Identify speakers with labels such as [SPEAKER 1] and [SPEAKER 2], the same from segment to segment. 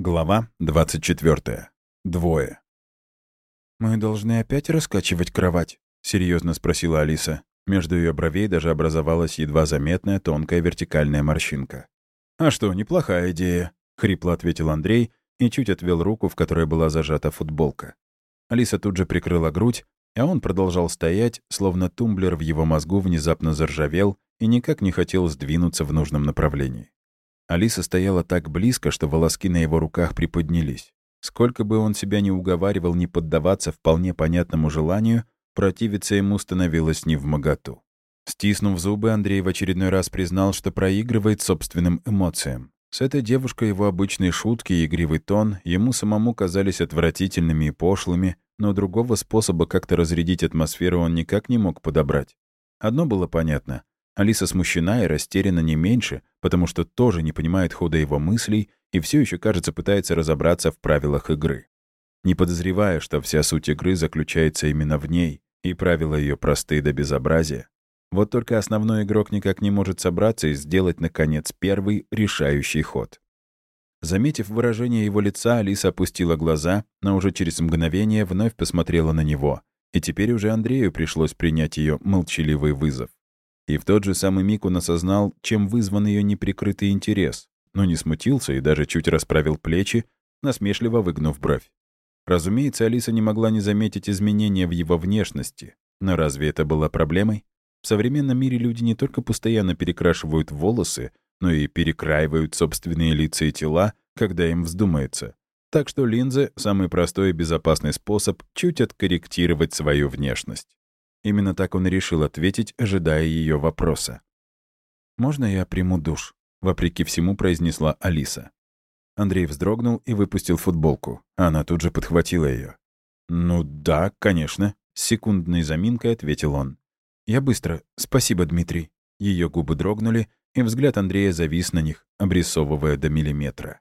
[SPEAKER 1] Глава 24. Двое.
[SPEAKER 2] «Мы должны опять раскачивать кровать?» — серьезно спросила Алиса. Между ее бровей даже образовалась едва заметная тонкая вертикальная морщинка.
[SPEAKER 1] «А что, неплохая идея», — хрипло ответил Андрей и чуть отвел руку, в которой была зажата футболка. Алиса тут же прикрыла грудь, а он продолжал стоять, словно тумблер в его мозгу внезапно заржавел и никак не хотел сдвинуться в нужном направлении. Алиса стояла так близко, что волоски на его руках приподнялись. Сколько бы он себя ни уговаривал не поддаваться вполне понятному желанию, противиться ему становилось не в моготу. Стиснув зубы, Андрей в очередной раз признал, что проигрывает собственным эмоциям. С этой девушкой его обычные шутки и игривый тон ему самому казались отвратительными и пошлыми, но другого способа как-то разрядить атмосферу он никак не мог подобрать. Одно было понятно. Алиса смущена и растеряна не меньше, потому что тоже не понимает хода его мыслей и все еще, кажется, пытается разобраться в правилах игры. Не подозревая, что вся суть игры заключается именно в ней, и правила ее простые до безобразия. Вот только основной игрок никак не может собраться и сделать, наконец, первый решающий ход. Заметив выражение его лица, Алиса опустила глаза, но уже через мгновение вновь посмотрела на него, и теперь уже Андрею пришлось принять ее молчаливый вызов. И в тот же самый миг он осознал, чем вызван ее неприкрытый интерес, но не смутился и даже чуть расправил плечи, насмешливо выгнув бровь. Разумеется, Алиса не могла не заметить изменения в его внешности. Но разве это была проблемой? В современном мире люди не только постоянно перекрашивают волосы, но и перекраивают собственные лица и тела, когда им вздумается. Так что линзы — самый простой и безопасный способ чуть откорректировать свою внешность. Именно так он и решил ответить, ожидая ее вопроса. «Можно я приму душ?» — вопреки всему произнесла Алиса. Андрей вздрогнул и выпустил футболку. Она тут же подхватила ее. «Ну да, конечно», — с секундной заминкой ответил он. «Я быстро. Спасибо, Дмитрий». Ее губы дрогнули, и взгляд Андрея завис на них, обрисовывая до миллиметра.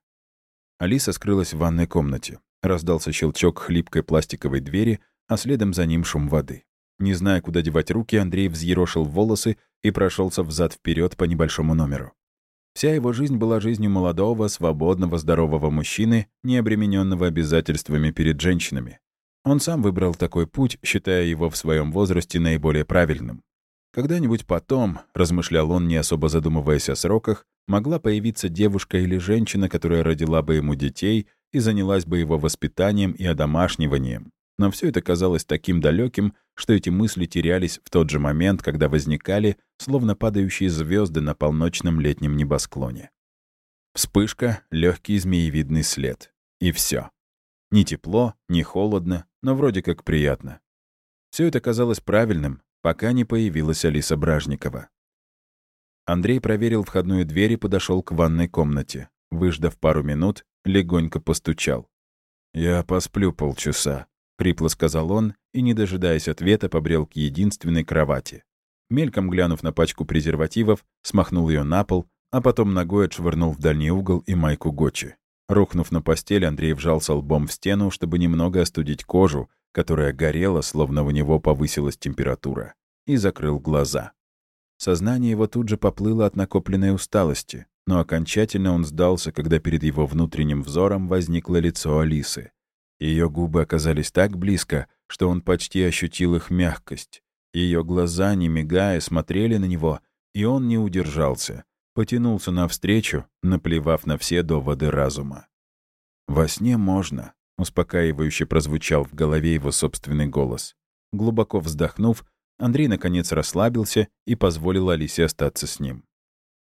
[SPEAKER 1] Алиса скрылась в ванной комнате. Раздался щелчок хлипкой пластиковой двери, а следом за ним шум воды. Не зная, куда девать руки, Андрей взъерошил волосы и прошелся взад вперед по небольшому номеру. Вся его жизнь была жизнью молодого, свободного, здорового мужчины, не обремененного обязательствами перед женщинами. Он сам выбрал такой путь, считая его в своем возрасте наиболее правильным. Когда-нибудь потом, размышлял он, не особо задумываясь о сроках, могла появиться девушка или женщина, которая родила бы ему детей и занялась бы его воспитанием и одомашниванием. Но все это казалось таким далеким, что эти мысли терялись в тот же момент, когда возникали, словно падающие звезды на полночном летнем небосклоне. Вспышка, легкий змеевидный след. И все. Ни тепло, ни холодно, но вроде как приятно. Все это казалось правильным, пока не появилась Алиса Бражникова. Андрей проверил входную дверь и подошел к ванной комнате. Выждав пару минут, легонько постучал. «Я посплю полчаса», — хрипло сказал он и, не дожидаясь ответа, побрел к единственной кровати. Мельком глянув на пачку презервативов, смахнул ее на пол, а потом ногой отшвырнул в дальний угол и майку Гочи. Рухнув на постель, Андрей вжался лбом в стену, чтобы немного остудить кожу, которая горела, словно у него повысилась температура, и закрыл глаза. Сознание его тут же поплыло от накопленной усталости, но окончательно он сдался, когда перед его внутренним взором возникло лицо Алисы. Ее губы оказались так близко, что он почти ощутил их мягкость. Ее глаза, не мигая, смотрели на него, и он не удержался. Потянулся навстречу, наплевав на все доводы разума. «Во сне можно», — успокаивающе прозвучал в голове его собственный голос. Глубоко вздохнув, Андрей наконец расслабился и позволил Алисе остаться с ним.